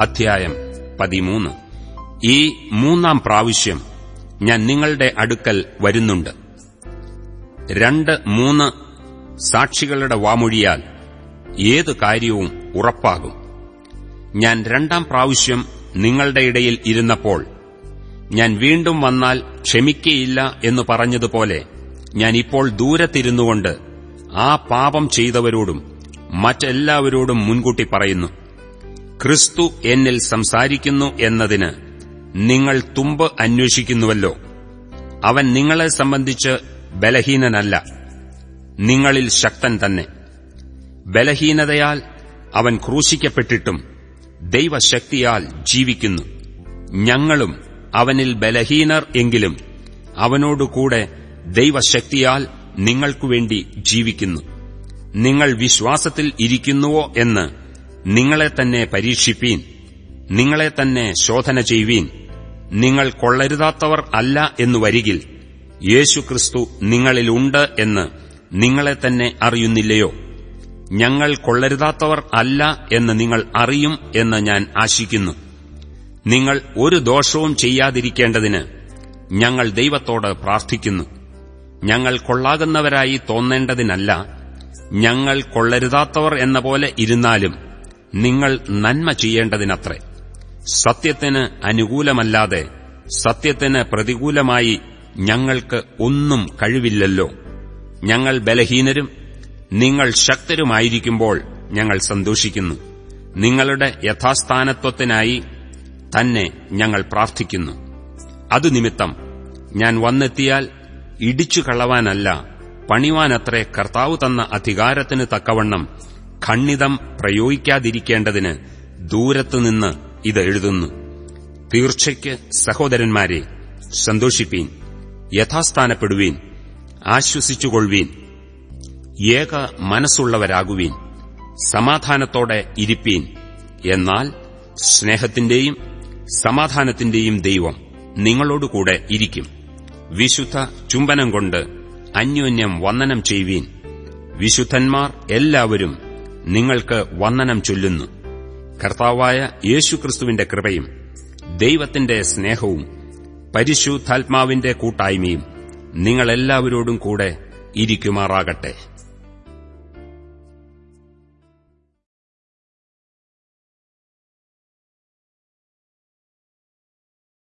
അധ്യായം പതിമൂന്ന്. ഈ മൂന്നാം പ്രാവശ്യം ഞാൻ നിങ്ങളുടെ അടുക്കൽ വരുന്നുണ്ട്. രണ്ട് മൂന്ന് സാക്ഷികളുടെ വാമൊഴിയാൽ ഏതു കാര്യവും ഉറപ്പാകും. ഞാൻ രണ്ടാം പ്രാവശ്യം നിങ്ങളുടെ ഇടയിൽ ഇരുന്നപ്പോൾ ഞാൻ വീണ്ടും വന്നാൽ ക്ഷമിക്കയില്ല എന്ന് പറഞ്ഞതുപോലെ ഞാൻ ഇപ്പോൾ ദൂരത്തിരുന്നുകൊണ്ട് ആ പാപം ചെയ്തവരോടും മറ്റെല്ലാവരോടും മുൻകൂട്ടി പറയുന്നു. ക്രിസ്തു എന്നിൽ സംസാരിക്കുന്നു എന്നതിന് നിങ്ങൾ തുമ്പ് അന്വേഷിക്കുന്നുവല്ലോ. അവൻ നിങ്ങളെ സംബന്ധിച്ച് ബലഹീനനല്ല. നിങ്ങളിൽ ശക്തൻ തന്നെ. ബലഹീനതയാൽ അവൻ ക്രൂശിക്കപ്പെട്ടിട്ടും ദൈവശക്തിയാൽ ജീവിക്കുന്നു. ഞങ്ങളും അവനിൽ ബലഹീനർ എങ്കിലും അവനോടുകൂടെ ദൈവശക്തിയാൽ നിങ്ങൾക്കുവേണ്ടി ജീവിക്കുന്നു. നിങ്ങൾ വിശ്വാസത്തിൽ ഇരിക്കുന്നുവോ എന്ന് നിങ്ങളെ തന്നെ പരീക്ഷിപ്പീൻ. നിങ്ങളെ തന്നെ ശോധന ചെയ്യുവീൻ നിങ്ങൾ കൊള്ളരുതാത്തവർ അല്ല എന്നു വരികിൽ യേശുക്രിസ്തു നിങ്ങളിലുണ്ട് എന്ന് നിങ്ങളെ തന്നെ അറിയുന്നില്ലയോ? ഞങ്ങൾ കൊള്ളരുതാത്തവർ അല്ല എന്ന് നിങ്ങൾ അറിയും എന്ന് ഞാൻ ആശിക്കുന്നു. നിങ്ങൾ ഒരു ദോഷവും ചെയ്യാതിരിക്കേണ്ടതിന് ഞങ്ങൾ ദൈവത്തോട് പ്രാർത്ഥിക്കുന്നു. ഞങ്ങൾ കൊള്ളാകുന്നവരായി തോന്നേണ്ടതിനല്ല ഞങ്ങൾ കൊള്ളരുതാത്തവർ എന്ന പോലെ ഇരുന്നാലും നിങ്ങൾ നന്മ ചെയ്യേണ്ടതിനത്രേ. സത്യത്തിന് അനുകൂലമല്ലാതെ സത്യത്തിന് പ്രതികൂലമായി ഞങ്ങൾക്ക് ഒന്നും കഴിവില്ലല്ലോ. ഞങ്ങൾ ബലഹീനരും നിങ്ങൾ ശക്തരുമായിരിക്കുമ്പോൾ ഞങ്ങൾ സന്തോഷിക്കുന്നു. നിങ്ങളുടെ യഥാസ്ഥാനത്വത്തിനായി തന്നെ ഞങ്ങൾ പ്രാർത്ഥിക്കുന്നു. അതു നിമിത്തം ഞാൻ വന്നെത്തിയാൽ ഇടിച്ചു കളവാനല്ല പണിവാനത്രേ കർത്താവ് തന്ന അധികാരത്തിന് തക്കവണ്ണം ഖണ്ഡിതം പ്രയോഗിക്കാതിരിക്കേണ്ടതിന് ദൂരത്തുനിന്ന് ഇത് എഴുതുന്നു. തീർച്ചയ്ക്ക് സഹോദരന്മാരെ സന്തോഷിപ്പീൻ യഥാസ്ഥാനപ്പെടുവീൻ ആശ്വസിച്ചുകൊള്ളുവീൻ ഏക മനസ്സുള്ളവരാകുവീൻ സമാധാനത്തോടെ ഇരിപ്പീൻ എന്നാൽ സ്നേഹത്തിന്റെയും സമാധാനത്തിന്റെയും ദൈവം നിങ്ങളോടുകൂടെ ഇരിക്കും. വിശുദ്ധ ചുംബനം കൊണ്ട് അന്യോന്യം വന്ദനം ചെയ്യുവീൻ. വിശുദ്ധന്മാർ എല്ലാവരും നിങ്ങൾക്ക് വന്ദനം ചൊല്ലുന്നു. കർത്താവായ യേശുക്രിസ്തുവിന്റെ കൃപയും ദൈവത്തിന്റെ സ്നേഹവും പരിശുദ്ധാത്മാവിന്റെ കൂട്ടായ്മയും നിങ്ങളെല്ലാവരോടും കൂടെ ഇരിക്കുമാറാകട്ടെ.